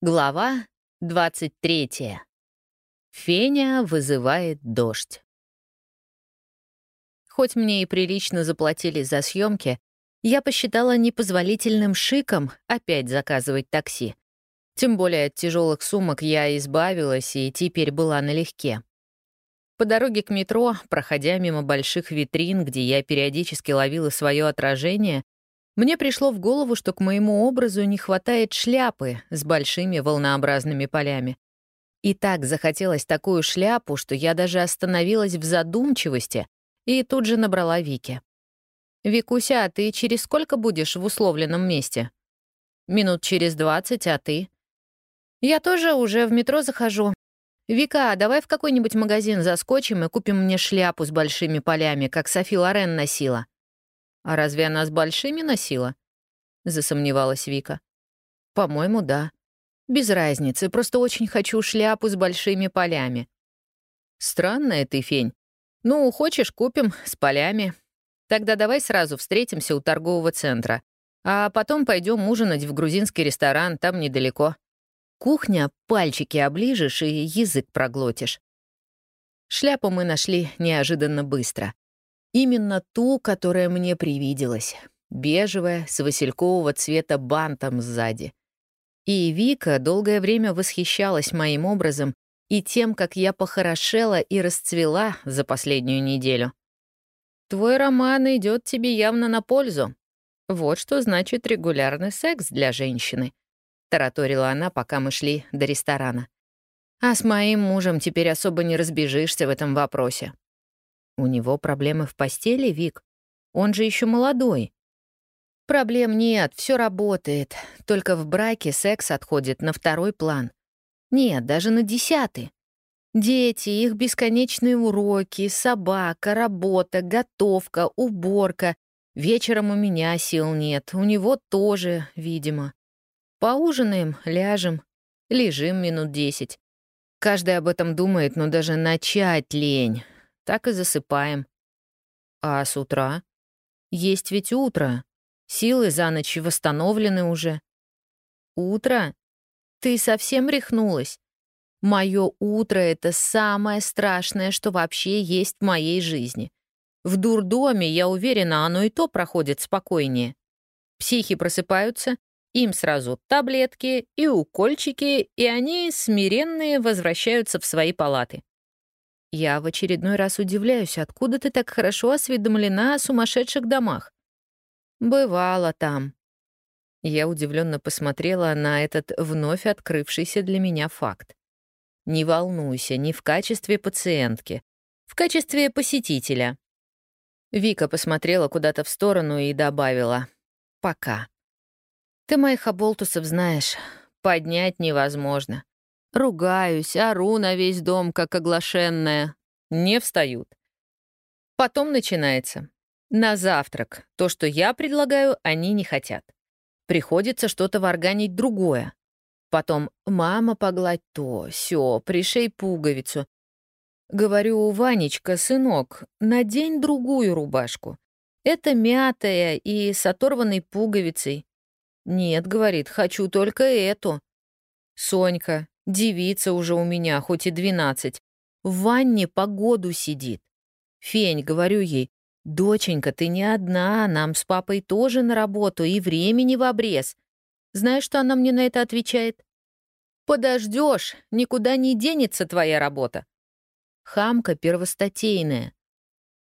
Глава 23. Феня вызывает дождь. Хоть мне и прилично заплатили за съемки, я посчитала непозволительным шиком опять заказывать такси. Тем более от тяжелых сумок я избавилась и теперь была налегке. По дороге к метро, проходя мимо больших витрин, где я периодически ловила свое отражение, мне пришло в голову, что к моему образу не хватает шляпы с большими волнообразными полями. И так захотелось такую шляпу, что я даже остановилась в задумчивости и тут же набрала Вики. «Викуся, а ты через сколько будешь в условленном месте?» «Минут через двадцать, а ты?» «Я тоже уже в метро захожу. Вика, давай в какой-нибудь магазин заскочим и купим мне шляпу с большими полями, как Софи Лорен носила». «А разве она с большими носила?» — засомневалась Вика. «По-моему, да. Без разницы, просто очень хочу шляпу с большими полями». «Странная ты, Фень. Ну, хочешь, купим с полями. Тогда давай сразу встретимся у торгового центра. А потом пойдем ужинать в грузинский ресторан, там недалеко. Кухня, пальчики оближешь и язык проглотишь». Шляпу мы нашли неожиданно быстро. Именно ту, которая мне привиделась. Бежевая, с василькового цвета бантом сзади. И Вика долгое время восхищалась моим образом и тем, как я похорошела и расцвела за последнюю неделю. «Твой роман идет тебе явно на пользу. Вот что значит регулярный секс для женщины», — тараторила она, пока мы шли до ресторана. «А с моим мужем теперь особо не разбежишься в этом вопросе. У него проблемы в постели, Вик? Он же еще молодой. Проблем нет, все работает. Только в браке секс отходит на второй план. Нет, даже на десятый. Дети, их бесконечные уроки, собака, работа, готовка, уборка. Вечером у меня сил нет, у него тоже, видимо. Поужинаем, ляжем, лежим минут десять. Каждый об этом думает, но даже начать лень. Так и засыпаем. А с утра? Есть ведь утро. Силы за ночь восстановлены уже. Утро? Ты совсем рехнулась? Мое утро — это самое страшное, что вообще есть в моей жизни. В дурдоме, я уверена, оно и то проходит спокойнее. Психи просыпаются, им сразу таблетки и укольчики, и они, смиренные, возвращаются в свои палаты. Я в очередной раз удивляюсь, откуда ты так хорошо осведомлена о сумасшедших домах. Бывало там. Я удивленно посмотрела на этот вновь открывшийся для меня факт. Не волнуйся, не в качестве пациентки, в качестве посетителя. Вика посмотрела куда-то в сторону и добавила «пока». Ты моих оболтусов знаешь, поднять невозможно. Ругаюсь, ору на весь дом, как оглашенная. Не встают. Потом начинается. На завтрак. То, что я предлагаю, они не хотят. Приходится что-то варганить другое. Потом «мама, погладь то, все, пришей пуговицу». Говорю, Ванечка, сынок, надень другую рубашку. Это мятая и с оторванной пуговицей. Нет, говорит, хочу только эту. Сонька, Девица уже у меня, хоть и двенадцать. В ванне по году сидит. Фень, говорю ей, доченька, ты не одна, нам с папой тоже на работу, и времени в обрез. Знаешь, что она мне на это отвечает? Подождешь, никуда не денется твоя работа. Хамка первостатейная.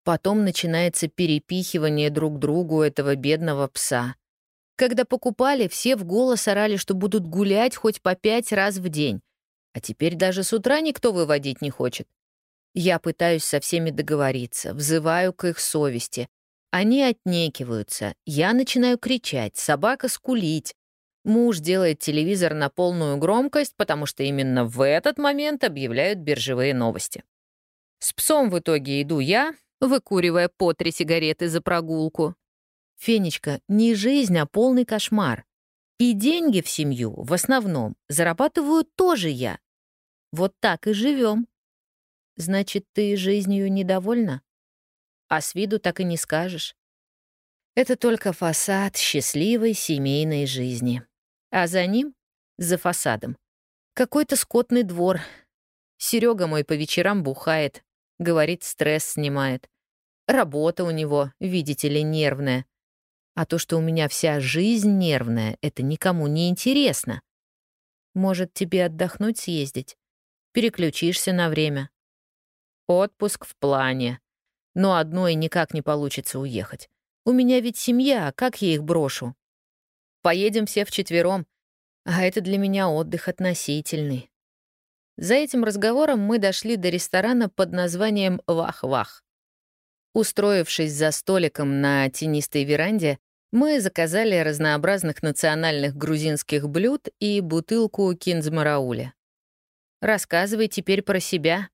Потом начинается перепихивание друг другу этого бедного пса. Когда покупали, все в голос орали, что будут гулять хоть по пять раз в день. А теперь даже с утра никто выводить не хочет. Я пытаюсь со всеми договориться, взываю к их совести. Они отнекиваются, я начинаю кричать, собака скулить. Муж делает телевизор на полную громкость, потому что именно в этот момент объявляют биржевые новости. С псом в итоге иду я, выкуривая по три сигареты за прогулку. Фенечка, не жизнь, а полный кошмар. И деньги в семью, в основном, зарабатываю тоже я. Вот так и живем. Значит, ты жизнью недовольна? А с виду так и не скажешь. Это только фасад счастливой семейной жизни. А за ним, за фасадом, Какой-то скотный двор. Серега мой по вечерам бухает. Говорит, стресс снимает. Работа у него, видите ли, нервная. А то, что у меня вся жизнь нервная, это никому не интересно. Может, тебе отдохнуть съездить? Переключишься на время. Отпуск в плане. Но одной никак не получится уехать. У меня ведь семья, как я их брошу? Поедем все вчетвером, а это для меня отдых относительный. За этим разговором мы дошли до ресторана под названием «Вах-Вах». Устроившись за столиком на тенистой веранде, мы заказали разнообразных национальных грузинских блюд и бутылку кинзмарауля. «Рассказывай теперь про себя».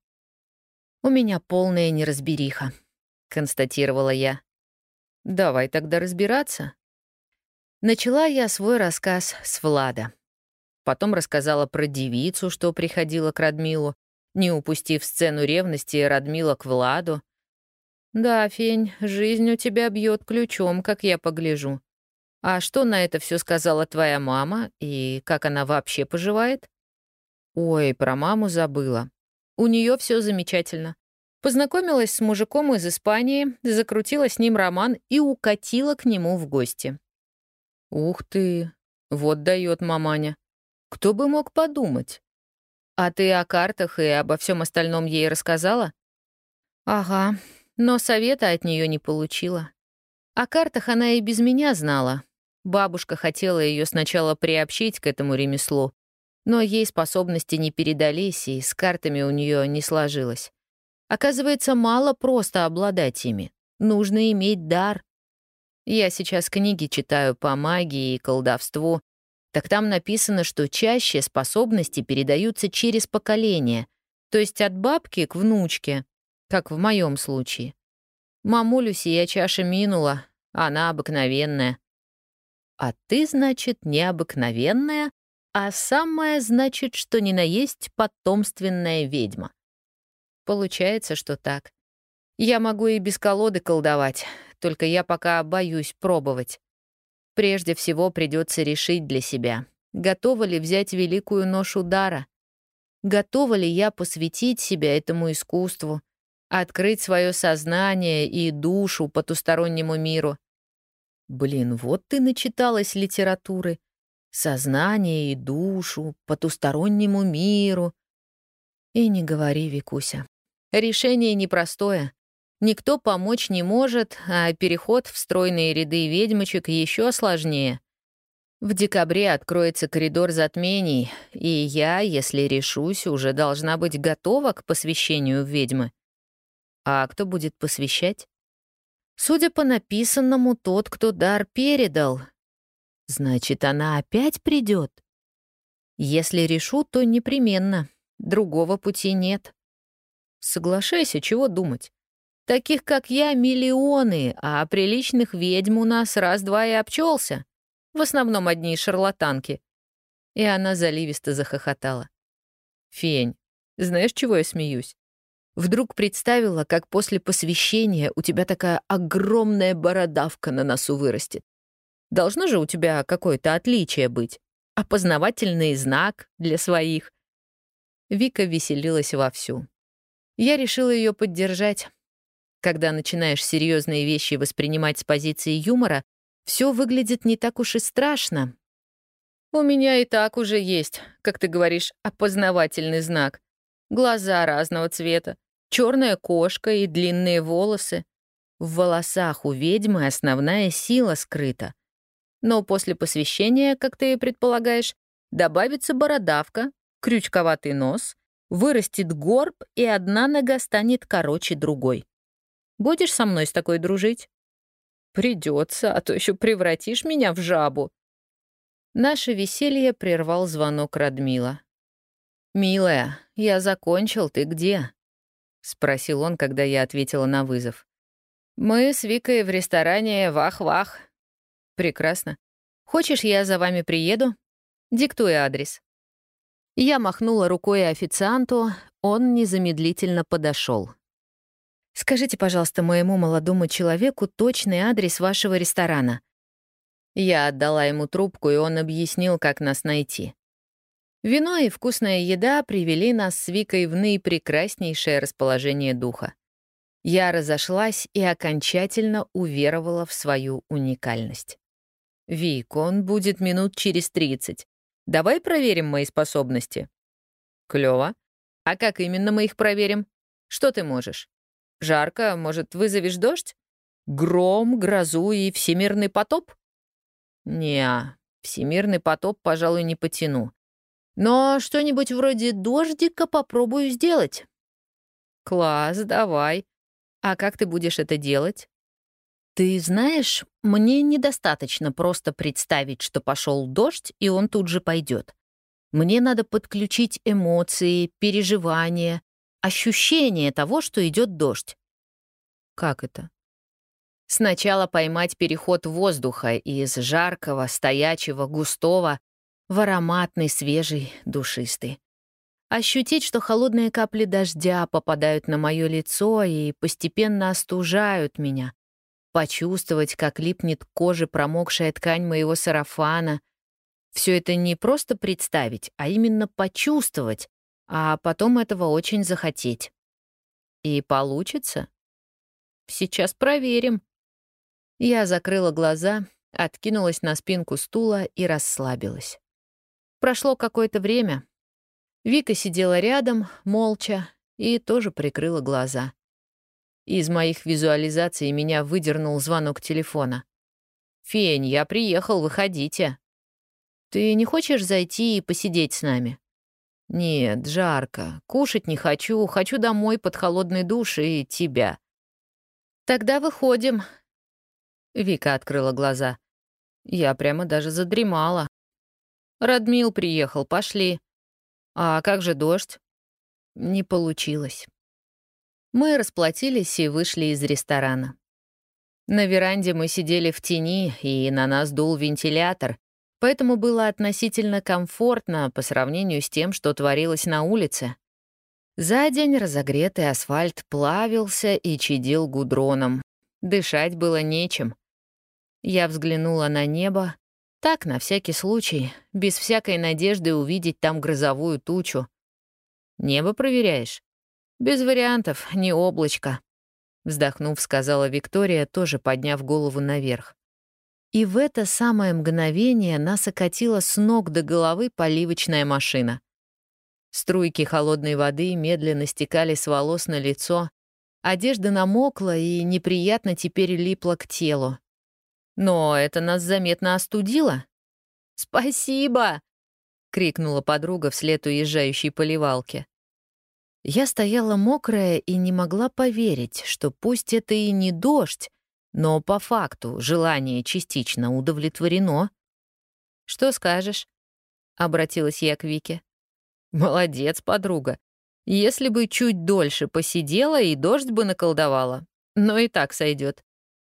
«У меня полная неразбериха», — констатировала я. «Давай тогда разбираться». Начала я свой рассказ с Влада. Потом рассказала про девицу, что приходила к Радмилу, не упустив сцену ревности Радмила к Владу, «Да, Фень, жизнь у тебя бьет ключом, как я погляжу. А что на это все сказала твоя мама и как она вообще поживает?» «Ой, про маму забыла. У нее все замечательно. Познакомилась с мужиком из Испании, закрутила с ним роман и укатила к нему в гости». «Ух ты, вот дает маманя. Кто бы мог подумать?» «А ты о картах и обо всем остальном ей рассказала?» «Ага, но совета от нее не получила. О картах она и без меня знала. Бабушка хотела ее сначала приобщить к этому ремеслу, но ей способности не передались, и с картами у нее не сложилось. Оказывается, мало просто обладать ими. Нужно иметь дар. Я сейчас книги читаю по магии и колдовству, так там написано, что чаще способности передаются через поколение, то есть от бабки к внучке, как в моем случае. Мамулю сия чаша минула, она обыкновенная. А ты, значит, необыкновенная, а самая, значит, что ни на есть потомственная ведьма. Получается, что так. Я могу и без колоды колдовать, только я пока боюсь пробовать. Прежде всего придется решить для себя, готова ли взять великую ношу дара, готова ли я посвятить себя этому искусству, открыть свое сознание и душу потустороннему миру. Блин, вот ты начиталась литературы. Сознание и душу, потустороннему миру. И не говори, Викуся. Решение непростое. Никто помочь не может, а переход в стройные ряды ведьмочек еще сложнее. В декабре откроется коридор затмений, и я, если решусь, уже должна быть готова к посвящению ведьмы. А кто будет посвящать? Судя по написанному, тот, кто дар передал. Значит, она опять придет. Если решу, то непременно. Другого пути нет. Соглашайся, чего думать. Таких, как я, миллионы, а приличных ведьм у нас раз-два и обчелся. В основном одни шарлатанки. И она заливисто захохотала. «Фень, знаешь, чего я смеюсь? Вдруг представила, как после посвящения у тебя такая огромная бородавка на носу вырастет. Должно же у тебя какое-то отличие быть. Опознавательный знак для своих. Вика веселилась вовсю. Я решила ее поддержать. Когда начинаешь серьезные вещи воспринимать с позиции юмора, все выглядит не так уж и страшно. У меня и так уже есть, как ты говоришь, опознавательный знак. Глаза разного цвета, черная кошка и длинные волосы. В волосах у ведьмы основная сила скрыта. Но после посвящения, как ты предполагаешь, добавится бородавка, крючковатый нос, вырастет горб, и одна нога станет короче другой. Будешь со мной с такой дружить? Придется, а то еще превратишь меня в жабу. Наше веселье прервал звонок Радмила. «Милая, я закончил, ты где?» — спросил он, когда я ответила на вызов. «Мы с Викой в ресторане «Вах-Вах». «Прекрасно. Хочешь, я за вами приеду? Диктуй адрес». Я махнула рукой официанту, он незамедлительно подошел. «Скажите, пожалуйста, моему молодому человеку точный адрес вашего ресторана». Я отдала ему трубку, и он объяснил, как нас найти. Вино и вкусная еда привели нас с Викой в наипрекраснейшее расположение духа. Я разошлась и окончательно уверовала в свою уникальность. «Вик, он будет минут через тридцать. Давай проверим мои способности». «Клёво. А как именно мы их проверим? Что ты можешь? Жарко, может, вызовешь дождь? Гром, грозу и всемирный потоп?» «Не, всемирный потоп, пожалуй, не потяну. Но что-нибудь вроде дождика попробую сделать». «Класс, давай. А как ты будешь это делать?» «Ты знаешь, мне недостаточно просто представить, что пошел дождь, и он тут же пойдет. Мне надо подключить эмоции, переживания, ощущение того, что идет дождь». «Как это?» Сначала поймать переход воздуха из жаркого, стоячего, густого в ароматный, свежий, душистый. Ощутить, что холодные капли дождя попадают на мое лицо и постепенно остужают меня, почувствовать, как липнет к коже промокшая ткань моего сарафана. Все это не просто представить, а именно почувствовать, а потом этого очень захотеть. И получится? Сейчас проверим. Я закрыла глаза, откинулась на спинку стула и расслабилась. Прошло какое-то время. Вика сидела рядом, молча, и тоже прикрыла глаза. Из моих визуализаций меня выдернул звонок телефона. «Фень, я приехал, выходите». «Ты не хочешь зайти и посидеть с нами?» «Нет, жарко. Кушать не хочу. Хочу домой под холодный душ и тебя». «Тогда выходим». Вика открыла глаза. Я прямо даже задремала. Радмил приехал, пошли. А как же дождь? Не получилось. Мы расплатились и вышли из ресторана. На веранде мы сидели в тени, и на нас дул вентилятор, поэтому было относительно комфортно по сравнению с тем, что творилось на улице. За день разогретый асфальт плавился и чадил гудроном. Дышать было нечем. Я взглянула на небо, так, на всякий случай, без всякой надежды увидеть там грозовую тучу. «Небо проверяешь?» «Без вариантов, не облачко», — вздохнув, сказала Виктория, тоже подняв голову наверх. И в это самое мгновение нас окатила с ног до головы поливочная машина. Струйки холодной воды медленно стекали с волос на лицо, одежда намокла и неприятно теперь липла к телу. Но это нас заметно остудило. «Спасибо!» — крикнула подруга вслед уезжающей поливалке. Я стояла мокрая и не могла поверить, что пусть это и не дождь, но по факту желание частично удовлетворено. «Что скажешь?» — обратилась я к Вике. «Молодец, подруга. Если бы чуть дольше посидела, и дождь бы наколдовала. Но и так сойдет.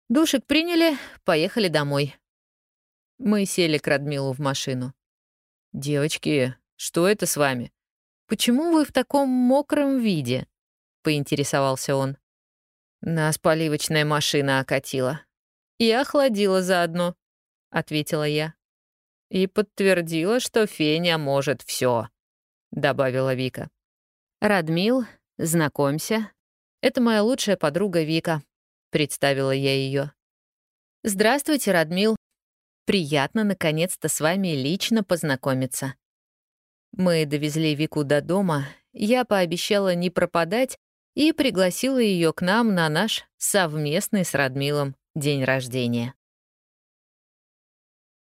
Душек приняли, поехали домой». Мы сели к Радмилу в машину. «Девочки, что это с вами?» «Почему вы в таком мокром виде?» — поинтересовался он. «Нас поливочная машина окатила. И охладила заодно», — ответила я. «И подтвердила, что Феня может все, добавила Вика. «Радмил, знакомься. Это моя лучшая подруга Вика», — представила я ее. «Здравствуйте, Радмил. Приятно наконец-то с вами лично познакомиться». Мы довезли Вику до дома, я пообещала не пропадать и пригласила ее к нам на наш совместный с Радмилом день рождения.